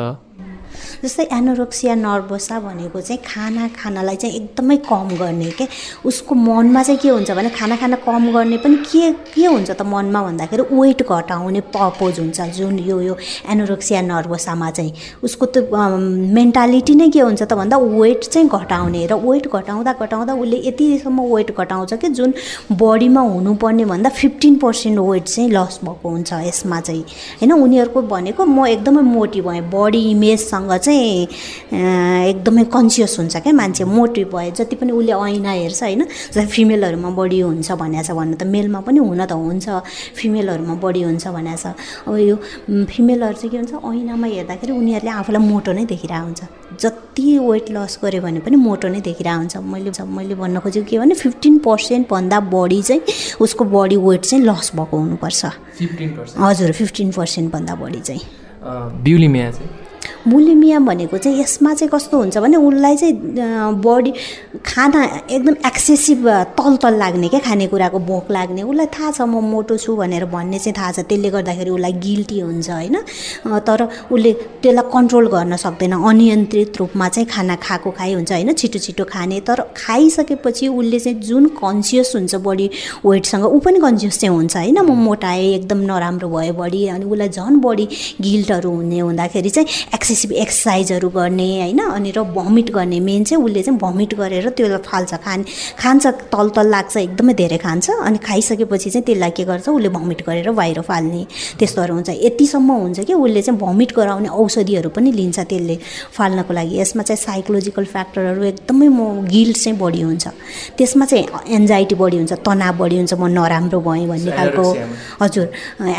जस्तै एनोरोक्सिया नर्भोसा भनेको चाहिँ खाना खानालाई चाहिँ एकदमै कम गर्ने के? उसको मनमा चाहिँ के हुन्छ भने खाना खाना कम गर्ने पनि के के हुन्छ त मनमा भन्दाखेरि वेट घटाउने पर्पोज हुन्छ जुन यो यो एनोरोक्सिया नर्भोसामा चाहिँ। उसको त्यो मेन्टालिटी नै के हुन्छ त भन्दा वेट चाहिँ घटाउने र वेट घटाउँदा घटाउँदा उसले यतिसम्म वेट घटाउँछ कि जुन बडीमा हुनुपर्ने भन्दा फिफ्टिन पर्सेन्ट वेट चाहिँ लस भएको हुन्छ यसमा चाहिँ। होइन उनीहरूको भनेको म एकदमै मोटी भएँ बडी इमेजसँग चाहिँ एकदमै कन्सियस हुन्छ क्या मान्छे। मोटी भयो जति पनि उसले ऐना हेर्छ होइन जस्तै फिमेलहरूमा बढी हुन्छ भनेको छ भन्नु त मेलमा पनि हुन त हुन्छ फिमेलहरूमा बढी हुन्छ भनेको छ अब यो फिमेलहरू चाहिँ के हुन्छ ऐनामा हेर्दाखेरि उनीहरूले आफूलाई मोटो नै देखिरहेको हुन्छ। जति वेट लस गऱ्यो भने पनि मोटो नै देखिरहेको हुन्छ। मैले मैले भन्न खोजेको के भने फिफ्टिन पर्सेन्टभन्दा बढी चाहिँ उसको बडी वेट चाहिँ लस भएको हुनुपर्छ। हजुर फिफ्टिन पर्सेन्टभन्दा बढी चाहिँ। चाहिँ? बुलिमिया भनेको चाहिँ यसमा चाहिँ कस्तो हुन्छ भने उसलाई चाहिँ बडी खाना एकदम एक्सेसिभ तल तल लाग्ने क्या खानेकुराको भोक लाग्ने। उसलाई थाहा छ म मोटो छु भनेर भन्ने चाहिँ थाहा छ। त्यसले गर्दाखेरि उसलाई गिल्टी हुन्छ होइन? तर उसले त्यसलाई कन्ट्रोल गर्न सक्दैन अनियन्त्रित रूपमा चाहिँ खाना खाएको खाइ हुन्छ होइन? छिटो छिटो खाने। तर खाइसकेपछि उसले चाहिँ जुन कन्सियस हुन्छ बडी वेटसँग ऊ पनि कन्सियस चाहिँ हुन्छ होइन? म मोटाएँ एकदम नराम्रो भयो बडी अनि उसलाई झन् बडी गिल्टहरू हुने हुँदाखेरि चाहिँ एक्सेसिभ एक्सर्साइजहरू गर्ने होइन? अनि र भमिट गर्ने मेन चाहिँ उसले चाहिँ भमिट गरेर त्यसलाई फाल्छ खाने खान्छ तल तल लाग्छ एकदमै धेरै खान्छ। अनि खाइसकेपछि चाहिँ त्यसलाई के गर्छ? उसले भमिट गरेर बाहिर फाल्ने त्यस्तोहरू हुन्छ। यतिसम्म हुन्छ कि उसले चाहिँ भमिट गराउने औषधिहरू पनि लिन्छ त्यसले फाल्नको लागि। यसमा चाहिँ साइकोलोजिकल फ्याक्टरहरू एकदमै म गिल्ट चाहिँ बढी हुन्छ। त्यसमा चाहिँ एन्जाइटी बढी हुन्छ तनाव बढी हुन्छ। म नराम्रो भएँ भन्ने खालको हजुर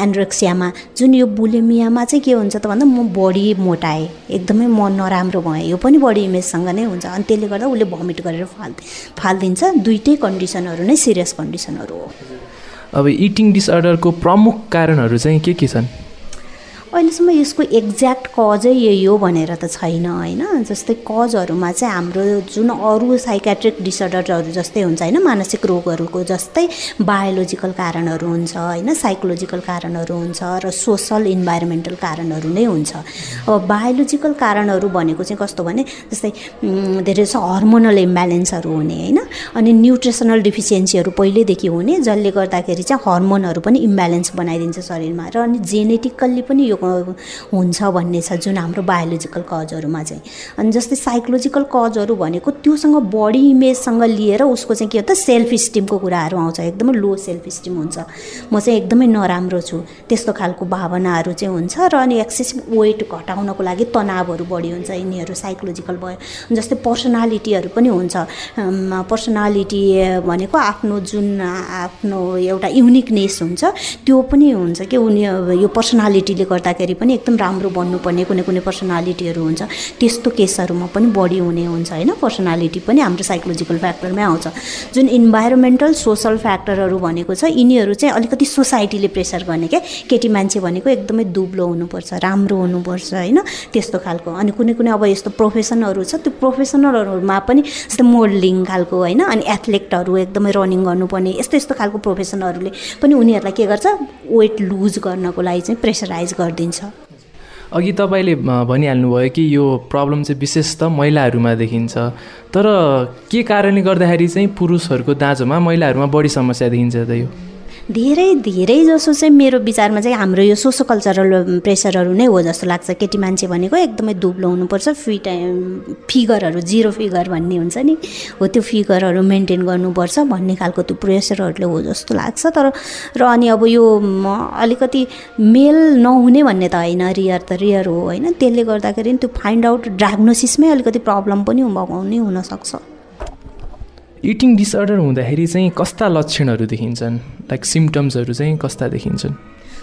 एन्ड्रोक्सियामा जुन यो बुलेमियामा चाहिँ के हुन्छ त भन्दा म बढी मोटाएँ। एकदमै म नराम्रो भएँ यो पनि बडी इमेजसँग नै हुन्छ। अनि त्यसले गर्दा उसले भमिट गरेर फाल फालिदिन्छ। दुइटै कन्डिसनहरू नै सिरियस कन्डिसनहरू हो। अब इटिङ डिसअर्डरको प्रमुख कारणहरू चाहिँ के के छन्? अहिलेसम्म यसको एक्ज्याक्ट कजै यही हो भनेर त छैन होइन? जस्तै कजहरूमा चाहिँ हाम्रो जुन अरू साइकेट्रिक डिसअर्डरहरू जस्तै हुन्छ होइन? मानसिक रोगहरूको जस्तै बायोलोजिकल कारणहरू हुन्छ होइन? साइकोलोजिकल कारणहरू हुन्छ र सोसल इन्भाइरोमेन्टल कारणहरू नै हुन्छ। अब बायोलोजिकल कारणहरू भनेको चाहिँ कस्तो भने जस्तै धेरै जस्तो हर्मोनल इम्ब्यालेन्सहरू हुने होइन? अनि न्युट्रिसनल डिफिसियन्सीहरू पहिल्यैदेखि हुने जसले गर्दाखेरि चाहिँ हर्मोनहरू पनि इम्ब्यालेन्स बनाइदिन्छ शरीरमा। र अनि जेनेटिकल्ली पनि यो हुन्छ भन्ने छ जुन हाम्रो बायोलोजिकल कजहरूमा चाहिँ। अनि जस्तै साइकोलोजिकल कजहरू भनेको त्योसँग बडी इमेजसँग लिएर उसको चाहिँ के हो त सेल्फ स्टिमको कुराहरू आउँछ एकदमै लो सेल्फ स्टिम हुन्छ। म चाहिँ एकदमै नराम्रो छु त्यस्तो खालको भावनाहरू चाहिँ हुन्छ र अनि एक्सेसिभ वेट घटाउनको लागि तनावहरू बढी हुन्छ यिनीहरू साइकोलोजिकल भयो। जस्तै पर्सनालिटीहरू पनि हुन्छ। पर्सनालिटी भनेको आफ्नो जुन आफ्नो एउटा युनिकनेस हुन्छ त्यो पनि हुन्छ कि उनी यो पर्सनालिटीले गर्दाखेरि पनि एकदम राम्रो बन्नुपर्ने कुनै कुनै पर्सनालिटीहरू हुन्छ। त्यस्तो केसहरूमा पनि बढी हुने हुन्छ होइन? पर्सनालिटी पनि हाम्रो साइकोलोजिकल फ्याक्टरमै आउँछ। जुन इन्भाइरोमेन्टल सोसल फ्याक्टरहरू भनेको छ यिनीहरू चाहिँ अलिकति सोसाइटीले प्रेसर गर्ने क्या? केटी मान्छे भनेको एकदमै दुब्लो हुनुपर्छ राम्रो हुनुपर्छ होइन? त्यस्तो खालको। अनि कुनै कुनै अब यस्तो प्रोफेसनहरू छ त्यो प्रोफेसनलहरूमा पनि जस्तै मोडलिङ खालको होइन? अनि एथलेटहरू एकदमै रनिङ गर्नुपर्ने यस्तो यस्तो खालको प्रोफेसनहरूले पनि उनीहरूलाई के गर्छ? वेट लुज गर्नको लागि चाहिँ प्रेसराइज गरिदिन्छ अघि तपाईँले भनिहाल्नुभयो कि यो प्रब्लम चाहिँ विशेष त महिलाहरूमा देखिन्छ। तर के कारणले गर्दाखेरि चाहिँ पुरुषहरूको दाँजोमा महिलाहरूमा बढी समस्या देखिन्छ त यो? धेरै धेरै जसो चाहिँ मेरो विचारमा चाहिँ हाम्रो यो सोसो कल्चरल प्रेसरहरू नै हो जस्तो लाग्छ। केटी मान्छे भनेको एकदमै दुब्लो हुनुपर्छ। फिट फिगरहरू जिरो फिगर भन्ने हुन्छ नि। हो त्यो फिगरहरू मेन्टेन गर्नुपर्छ भन्ने खालको त्यो प्रेसरहरूले हो जस्तो लाग्छ। तर र अनि अब यो अलिकति मेल नहुने भन्ने त होइन। रियर त रियर हो होइन। त्यसले गर्दाखेरि त्यो फाइन्ड आउट डायग्नोसिसमै अलिकति प्रब्लम पनि हुने हुनसक्छ। इटिङ डिसअर्डर हुँदाखेरि चाहिँ कस्ता लक्षणहरू देखिन्छन्? लाइक सिम्टम्सहरू चाहिँ कस्ता देखिन्छन्?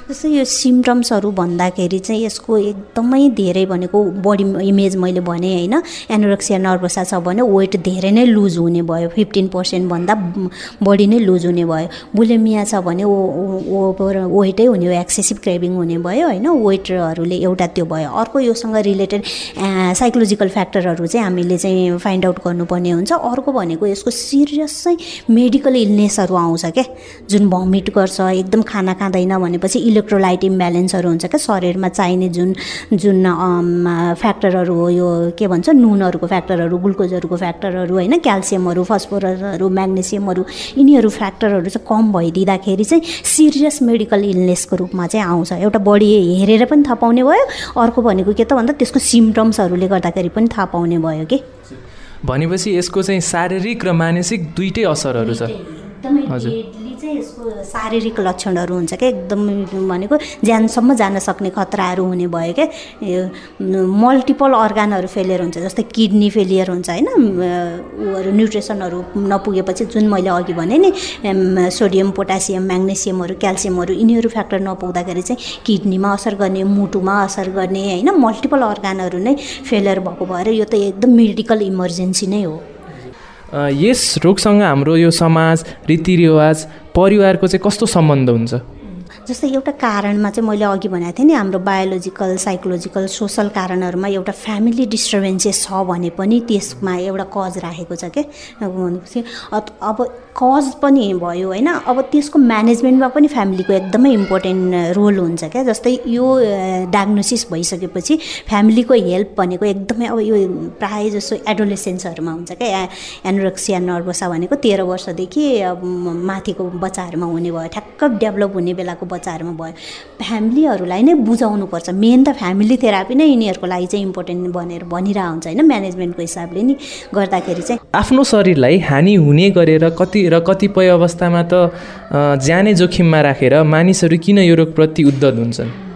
जस्तै यो सिम्टम्सहरू भन्दाखेरि चाहिँ यसको एकदमै धेरै भनेको बडी इमेज मैले भने होइन एनोरेक्सिया नर्भसा छ भने वेट धेरै नै लुज हुने भयो फिफ्टिन पर्सेन्टभन्दा बढी नै लुज हुने भयो। बुलेमिया छ भने वेटै हुने हो एक्सेसिभ क्रेभिङ हुने भयो होइन वेटहरूले एउटा त्यो भयो। अर्को योसँग रिलेटेड साइकोलोजिकल फ्याक्टरहरू चाहिँ हामीले चाहिँ फाइन्ड आउट गर्नुपर्ने हुन्छ। अर्को भनेको यसको सिरियस चाहिँ मेडिकल इलनेसहरू आउँछ क्या जुन भमिट गर्छ एकदम खाना खाँदैन भनेपछि इलेक्ट्रोलाइट इम्ब्यालेन्सहरू हुन्छ क्या शरीरमा चाहिने जुन जुन फ्याक्टरहरू हो यो के भन्छ नुनहरूको फ्याक्टरहरू ग्लुकोजहरूको फ्याक्टरहरू होइन क्याल्सियमहरू फस्फोरसहरू म्याग्नेसियमहरू यिनीहरू फ्याक्टरहरू चाहिँ कम भइदिँदाखेरि चाहिँ सिरियस मेडिकल इलनेसको रूपमा चाहिँ आउँछ। एउटा बडी हेरेर पनि थाहा पाउने भयो अर्को भनेको के त भन्दा त्यसको सिम्टम्सहरूले गर्दाखेरि पनि थाहा पाउने भयो कि। भनेपछि यसको चाहिँ शारीरिक र मानसिक दुइटै असरहरू छ। हजुर। चाहिँ यसको शारीरिक लक्षणहरू हुन्छ क्या एकदम भनेको ज्यानसम्म जान सक्ने खतराहरू हुने भयो क्या। मल्टिपल अर्गानहरू फेलियर हुन्छ जस्तै किडनी फेलियर हुन्छ होइन? ऊहरू न्युट्रिसनहरू नपुगेपछि जुन मैले अघि भने नि सोडियम पोटासियम म्याग्नेसियमहरू क्याल्सियमहरू यिनीहरू फ्याक्टर नपुग्दाखेरि चाहिँ किडनीमा असर गर्ने मुटुमा असर गर्ने होइन? मल्टिपल अर्गानहरू नै फेलियर भएको भएर यो त एकदम मेडिकल इमर्जेन्सी नै हो। यस रोगसँग हाम्रो यो समाज रीतिरिवाज परिवारको चाहिँ कस्तो सम्बन्ध हुन्छ? जस्तै एउटा कारणमा चाहिँ मैले अघि भनेको थिएँ नि हाम्रो बायोलोजिकल साइकोलोजिकल सोसल कारणहरूमा एउटा फ्यामिली डिस्टर्बेन्सेस छ भने पनि त्यसमा एउटा कज राखेको छ क्या अब कज पनि भयो होइन? अब त्यसको म्यानेजमेन्टमा पनि फ्यामिलीको एकदमै इम्पोर्टेन्ट रोल हुन्छ क्या। जस्तै यो डायग्नोसिस भइसकेपछि फ्यामिलीको हेल्प भनेको एकदमै अब यो प्रायः जस्तो एडोलेसेन्सहरूमा हुन्छ क्या। एनोरेक्सिया नर्भसा भनेको तेह्र वर्षदेखि अब माथिको बच्चाहरूमा हुने भयो ठ्याक्क डेभलप हुने बेलाको बच्चाहरूमा भयो। फ्यामिलीहरूलाई नै बुझाउनुपर्छ। मेन त फ्यामिली थेरापी नै यिनीहरूको लागि चाहिँ इम्पोर्टेन्ट भनेर भनिरहेको हुन्छ होइन? म्यानेजमेन्टको हिसाबले नि गर्दाखेरि चाहिँ। आफ्नो शरीरलाई हानि हुने गरेर कति र कतिपय अवस्थामा त ज्यानै जोखिममा राखेर मानिसहरू किन यो रोगप्रति उद्धत हुन्छन्?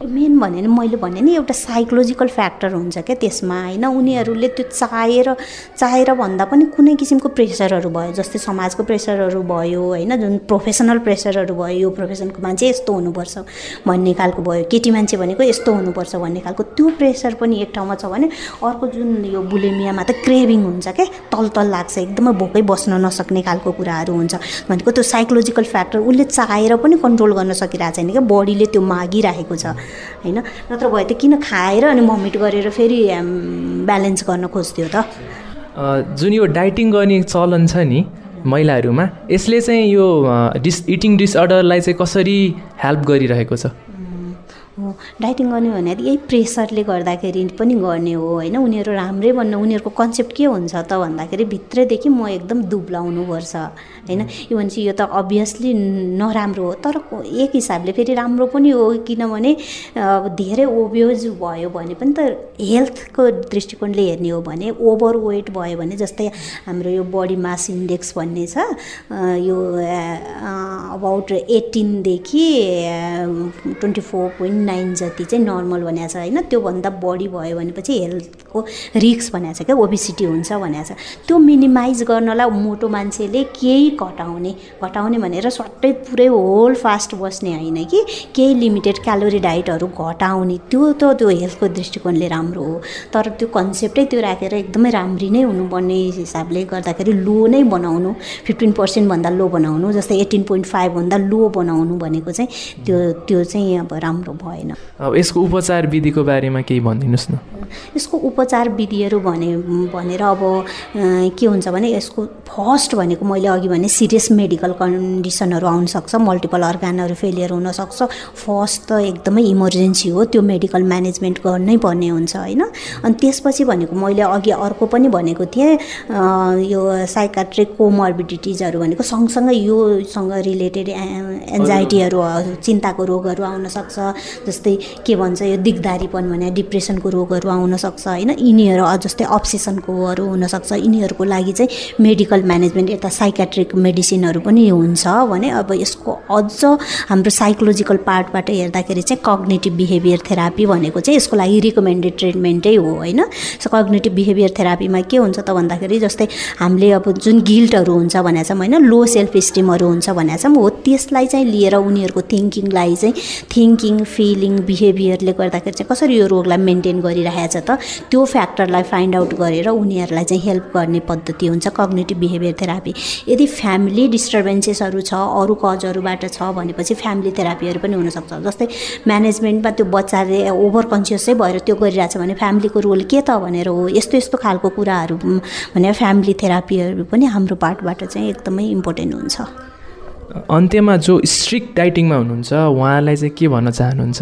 मेन भने मैले भने नि एउटा साइकोलोजिकल फ्याक्टर हुन्छ क्या त्यसमा होइन? उनीहरूले त्यो चाहेर चाहेर भन्दा पनि कुनै किसिमको प्रेसरहरू भयो जस्तै समाजको प्रेसरहरू भयो होइन? जुन प्रोफेसनल प्रेसरहरू भयो यो प्रोफेसनको मान्छे यस्तो हुनुपर्छ भन्ने खालको भयो केटी मान्छे भनेको यस्तो हुनुपर्छ भन्ने खालको त्यो प्रेसर पनि एक ठाउँमा छ भने अर्को जुन यो बुलेमियामा त क्रेभिङ हुन्छ क्या तल तल लाग्छ एकदमै भोकै बस्न नसक्ने खालको कुराहरू हुन्छ भनेको त्यो साइकोलोजिकल फ्याक्टर उसले चाहेर पनि कन्ट्रोल गर्न सकिरहेको छैन क्या बडीले त्यो मागिरहेको छ। होइन? नत्र भए त किन खाएर अनि भमिट गरेर फेरि ब्यालेन्स गर्न खोज्थ्यो त? जुन यो डाइटिङ गर्ने चलन छ नि महिलाहरूमा यसले चाहिँ यो डिस इटिङ डिसअर्डरलाई चाहिँ कसरी हेल्प गरिरहेको छ? हो डाइटिङ गर्ने भने यही प्रेसरले गर्दाखेरि पनि गर्ने हो होइन? उनीहरू राम्रै भन्नु उनीहरूको कन्सेप्ट के हुन्छ त भन्दाखेरि भित्रैदेखि म एकदम दुब्लाउनुपर्छ होइन? इभन चाहिँ यो त अभियसली नराम्रो हो तर एक हिसाबले फेरि राम्रो पनि हो किनभने धेरै ओबियोज भयो भने पनि त हेल्थको दृष्टिकोणले हेर्ने हो भने ओभर वेट भयो भने जस्तै हाम्रो यो बडी मास इन्डेक्स भन्ने छ यो अबाउट एटिनदेखि ट्वेन्टी फोर पोइन्ट नाइन जति चाहिँ नर्मल भनेको छ होइन त्योभन्दा बढी भयो भनेपछि हेल्थको रिक्स भनेको छ क्या ओबिसिटी हुन्छ भनेको छ। त्यो मिनिमाइज गर्नलाई मोटो मान्छेले केही घटाउने घटाउने भनेर सट्टै पुरै होल फास्ट बस्ने होइन कि केही लिमिटेड क्यालोरी डाइटहरू घटाउने त्यो त त्यो हेल्थको दृष्टिकोणले राम्रो हो। तर त्यो कन्सेप्टै त्यो राखेर एकदमै राम्री नै हुनुपर्ने हिसाबले गर्दाखेरि लो नै बनाउनु फिफ्टिन पर्सेन्टभन्दा लो बनाउनु जस्तै एटिन पोइन्ट फाइभभन्दा लो बनाउनु भनेको चाहिँ त्यो त्यो चाहिँ अब राम्रो भएन। अब यसको उपचार विधिको बारेमा केही भनिदिनुहोस् न। यसको उपचार विधिहरू भने भनेर अब के हुन्छ भने यसको फर्स्ट भनेको मैले अघि भने सिरियस मेडिकल कन्डिसनहरू आउनसक्छ मल्टिपल अर्गानहरू फेलियर हुनसक्छ फर्स्ट त एकदमै इमर्जेन्सी हो त्यो मेडिकल म्यानेजमेन्ट गर्नै पर्ने हुन्छ होइन? अनि त्यसपछि भनेको मैले अघि अर्को पनि भनेको थिएँ यो साइकाट्रिक कोमर्बिडिटिजहरू भनेको सँगसँगै योसँग रिलेटेड एन्जाइटीहरू चिन्ताको रोगहरू आउनसक्छ जस्तै के भन्छ यो दिगदारीपन भने डिप्रेसनको रोगहरू आउनसक्छ होइन? यिनीहरू जस्तै अप्सेसनकोहरू हुनसक्छ यिनीहरूको लागि चाहिँ मेडिकल म्यानेजमेन्ट यता साइकाट्रिक मेडिसिनहरू पनि हुन्छ भने अब यसको अझ हाम्रो साइकोलोजिकल पार्टबाट हेर्दाखेरि चाहिँ कग्नेटिभ बिहेभियर थेरापी भनेको चाहिँ यसको लागि रिकमेन्डेड ट्रिटमेन्टै हो होइन? सो कग्नेटिभ बिहेभियर थेरापीमा के हुन्छ त भन्दाखेरि जस्तै हामीले अब जुन गिल्टहरू हुन्छ भनेको छौँ होइन? लो सेल्फ स्टिमहरू हुन्छ भनेको छौँ हो त्यसलाई चाहिँ लिएर उनीहरूको थिङ्किङलाई चाहिँ थिङ्किङ फिलिङ बिहेभियरले गर्दाखेरि चाहिँ कसरी यो रोगलाई मेन्टेन गरिरहेछ त? त्यो फ्याक्टरलाई फाइन्ड आउट गरेर उनीहरूलाई चाहिँ हेल्प गर्ने पद्धति हुन्छ कग्नेटिभ बिहेभियर थेरापी यदि फ्यामिली डिस्टर्बेन्सेसहरू छ अरू कजहरूबाट छ भनेपछि फ्यामिली थेरापीहरू पनि हुनसक्छ। जस्तै म्यानेजमेन्टमा त्यो बच्चाले ओभर कन्सियसै भएर त्यो गरिरहेछ भने फ्यामिलीको रोल के त भनेर हो? यस्तो यस्तो खालको कुराहरू भने फ्यामिली थेरापीहरू पनि हाम्रो पार्टबाट चाहिँ एकदमै इम्पोर्टेन्ट हुन्छ। अन्त्यमा जो स्ट्रिक्ट डाइटिङमा हुनुहुन्छ उहाँलाई चाहिँ के भन्न चाहनुहुन्छ?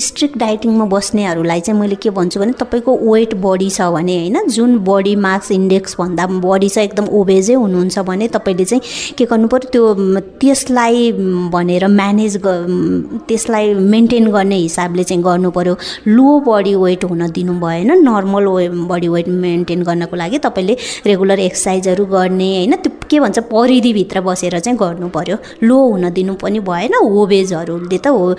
स्ट्रिक्ट डाइटिङमा बस्नेहरूलाई चाहिँ मैले के भन्छु भने तपाईँको वेट बडी छ भने होइन जुन बडी मार्क्स इन्डेक्सभन्दा बढी छ एकदम ओबेजै हुनुहुन्छ भने तपाईँले चाहिँ के गर्नु पऱ्यो त्यो त्यसलाई भनेर म्यानेज त्यसलाई मेन्टेन गर्ने हिसाबले चाहिँ गर्नु पऱ्यो लो बडी वेट हुन दिनु भएन normal way body weight maintain गर्नको लागि तपाईँले रेगुलर एक्सर्साइजहरू गर्ने होइन त्यो के भन्छ परिधिभित्र बसेर चाहिँ गर्नु पऱ्यो लो हुन दिनु पनि भएन ओबेजहरूले त हो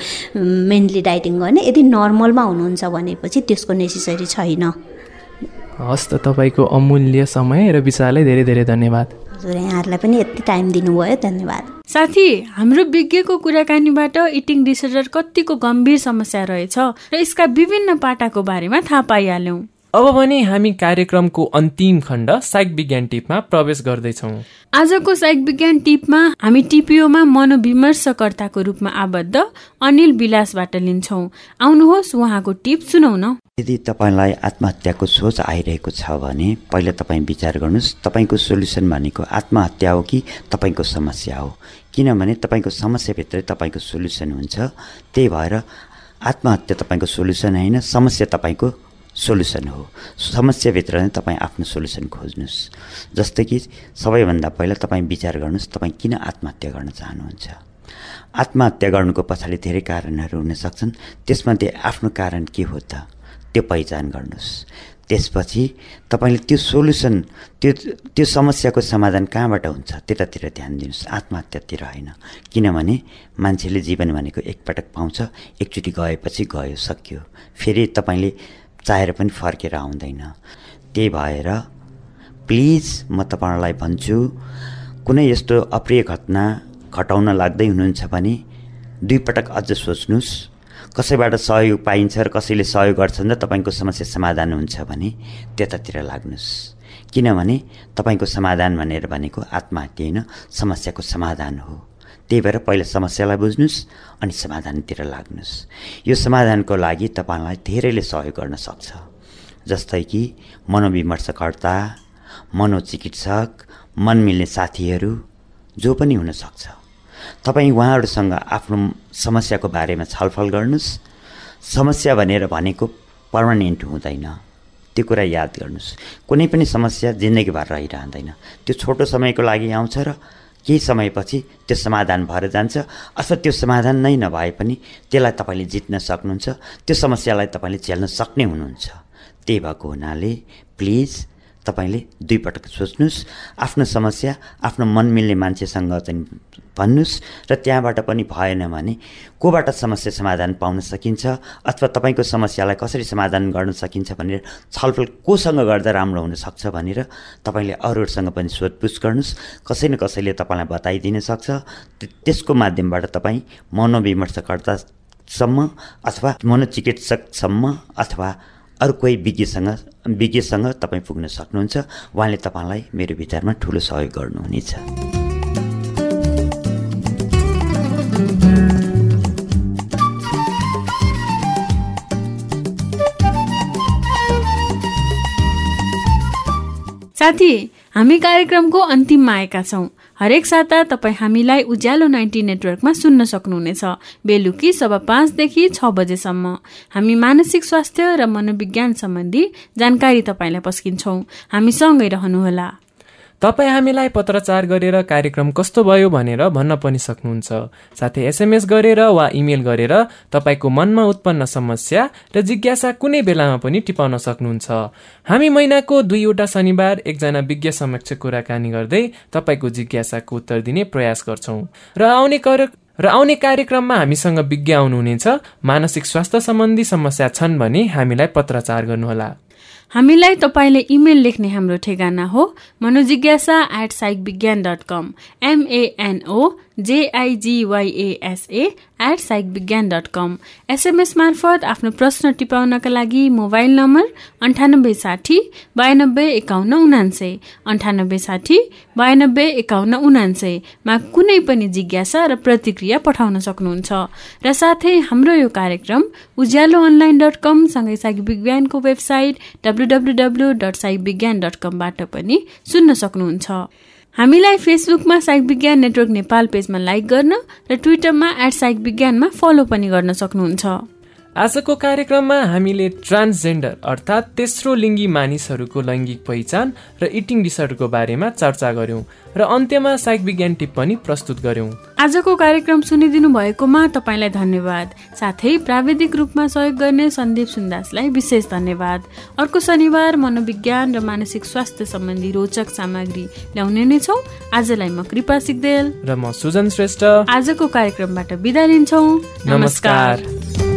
मेनली डाइटिङ गर्ने यदि नर्मलमा हुनुहुन्छ भनेपछि त्यसको नेसेसरी छैन। हस् त तपाईँको अमूल्य समय र विचारलाई धेरै धेरै धन्यवाद। हजुर यहाँहरूलाई पनि यति टाइम दिनुभयो धन्यवाद। साथी हाम्रो विज्ञको कुराकानीबाट इटिङ डिसअर्डर कतिको गम्भीर समस्या रहेछ र यसका विभिन्न पाटाको बारेमा थाहा पाइहाल्यौँ। अब भने हामी कार्यक्रमको अन्तिम खण्ड साइक विज्ञान टिपमा प्रवेश गर्दैछौँ। आजको साइक विज्ञान टिपमा हामी टिपिओमा मनोविमर्शकर्ताको रूपमा आबद्ध अनिल विलासबाट लिन्छौँ। आउनुहोस् उहाँको टिप सुनौ न यदि तपाईँलाई आत्महत्याको सोच आइरहेको छ भने पहिला तपाईँ विचार गर्नुहोस् तपाईँको सोल्युसन भनेको आत्महत्या हो कि तपाईँको समस्या हो? किनभने तपाईँको समस्याभित्रै तपाईँको सोल्युसन हुन्छ। त्यही भएर आत्महत्या तपाईँको सोल्युसन होइन समस्या तपाईँको सोल्युसन हो। समस्याभित्र नै तपाईँ आफ्नो सोल्युसन खोज्नुहोस्। जस्तै कि सबैभन्दा पहिला तपाईँ विचार गर्नुहोस् तपाईँ किन आत्महत्या गर्न चाहनुहुन्छ? आत्महत्या गर्नुको पछाडि धेरै कारणहरू हुन सक्छन्। त्यसमध्ये आफ्नो कारण के हो त? त्यो पहिचान गर्नुहोस्। त्यसपछि तपाईँले त्यो सोल्युसन त्यो त्यो समस्याको समाधान कहाँबाट हुन्छ? त्यतातिर ध्यान दिनुहोस्। आत्महत्यातिर होइन। किनभने मान्छेले जीवन भनेको एकपटक पाउँछ एकचोटि गएपछि गयो सक्यो। फेरि तपाईँले चाहेर पनि फर्केर आउँदैन। त्यही भएर प्लिज म तपाईँहरूलाई भन्छु कुनै यस्तो अप्रिय घटना घटाउन लाग्दै हुनुहुन्छ भने दुईपटक अझ सोच्नुहोस् कसैबाट सहयोग पाइन्छ र कसैले सहयोग गर्छन् र तपाईँको समस्या समाधान हुन्छ भने त्यतातिर लाग्नुहोस्। किनभने तपाईँको समाधान भनेर भनेको आत्महत्या होइन समस्याको समाधान हो। त्यही भएर पहिला समस्यालाई बुझ्नुहोस् अनि समाधानतिर लाग्नुहोस्। यो समाधानको लागि तपाईँलाई धेरैले सहयोग गर्न सक्छ। जस्तै कि मनोविमर्शकर्ता मनोचिकित्सक मन मिल्ने साथीहरू जो पनि हुनसक्छ। तपाईँ उहाँहरूसँग आफ्नो समस्याको बारेमा छलफल गर्नुहोस्। समस्या भनेर भनेको पर्मानेन्ट हुँदैन। त्यो कुरा याद गर्नुहोस्। कुनै पनि समस्या जिन्दगीभर रहिरहँदैन। त्यो छोटो समयको लागि आउँछ र केही समयपछि त्यो समाधान भएर जान्छ। अथवा त्यो समाधान नै नभए पनि त्यसलाई तपाईँले जित्न सक्नुहुन्छ त्यो समस्यालाई तपाईँले झेल्न सक्ने हुनुहुन्छ। त्यही भएको हुनाले प्लिज तपाईँले दुईपटक सोच्नुहोस्। आफ्नो समस्या आफ्नो मन मिल्ने मान्छेसँग चाहिँ भन्नुहोस् र त्यहाँबाट पनि भएन भने कोबाट समस्या समाधान पाउन सकिन्छ अथवा तपाईँको समस्यालाई कसरी समाधान गर्न सकिन्छ भनेर छलफल कोसँग गर्दा राम्रो हुनसक्छ भनेर तपाईँले अरूहरूसँग पनि सोधपुछ गर्नुहोस्। कसै न कसैले तपाईँलाई बताइदिन सक्छ। त्यसको माध्यमबाट तपाईँ मनोविमर्शकर्तासम्म अथवा मनोचिकित्सकसम्म अथवा अरू कोही विज्ञसँग विज्ञसँग तपाईँ पुग्न सक्नुहुन्छ। उहाँले तपाईँलाई मेरो विचारमा ठुलो सहयोग गर्नुहुनेछ। साथी हामी कार्यक्रमको अन्तिममा आएका छौँ। हरेक साता तपाईँ हामीलाई उज्यालो नाइन्टी नेटवर्कमा सुन्न सक्नुहुनेछ। बेलुकी सभा पाँचदेखि छ बजेसम्म। हामी मानसिक स्वास्थ्य र मनोविज्ञान सम्बन्धी जानकारी तपाईँलाई पस्किन्छौँ। हामीसँगै रहनुहोला। तपाईँ हामीलाई पत्रचार गरेर कार्यक्रम कस्तो भयो भनेर भन्न पनि सक्नुहुन्छ। साथै एसएमएस गरेर वा इमेल गरेर तपाईँको मनमा उत्पन्न समस्या र जिज्ञासा कुनै बेलामा पनि टिपाउन सक्नुहुन्छ। हामी महिनाको दुईवटा शनिबार एकजना विज्ञ समक्ष कुराकानी गर्दै तपाईँको जिज्ञासाको उत्तर दिने प्रयास गर्छौँ। र आउने र आउने कार्यक्रममा हामीसँग विज्ञ आउनुहुनेछ। मानसिक स्वास्थ्य सम्बन्धी समस्या छन् भने हामीलाई पत्रचार गर्नुहोला। हामीलाई तपाईँले इमेल लेख्ने हाम्रो ठेगाना हो Manojigyasa at psych Vigyan dot com MNO JIGYSA at psych Vigyan dot com SMS मार्फत आफ्नो प्रश्न टिपाउनका लागि मोबाइल नम्बर अन्ठानब्बे साठी बयानब्बे एकाउन्न उनान्सय अन्ठानब्बे साठी बयानब्बे एकाउन्न उनान्सयमा कुनै पनि जिज्ञासा र प्रतिक्रिया पठाउन सक्नुहुन्छ। र साथै हाम्रो यो कार्यक्रम उज्यालो अनलाइन डट कम सँगै साइक विज्ञानको website W W W dot psych Vigyan dot कमबाट पनि सुन्न सक्नुहुन्छ। हामीलाई फेसबुकमा साइक विज्ञान नेटवर्क नेपाल पेजमा लाइक गर्न र ट्विटरमा एट साइक विज्ञानमा फलो पनि गर्न सक्नुहुन्छ। आजको कार्यक्रममा हामीले ट्रान्सजेन्डर अर्थात् तेस्रो लिङ्गी मानिसहरूको लैङ्गिक पहिचान र इटिङ डिसअर्डरको बारेमा चर्चा गर्यौं र अन्त्यमा साइक विज्ञान टिप्पणी प्रस्तुत गर्यौं आजको कार्यक्रम सुनिदिनु भएकोमा तपाईँलाई धन्यवाद। साथै प्राविधिक रूपमा सहयोग गर्ने सन्दीप सुन्दासलाई विशेष धन्यवाद। अर्को शनिबार मनोविज्ञान र मानसिक स्वास्थ्य सम्बन्धी रोचक सामग्री ल्याउने नै छौ। आजलाई म कृपा सिक्देल र म सुजन श्रेष्ठ। आजको कार्यक्रमबाट बिदा लिन्छौ। नमस्कार।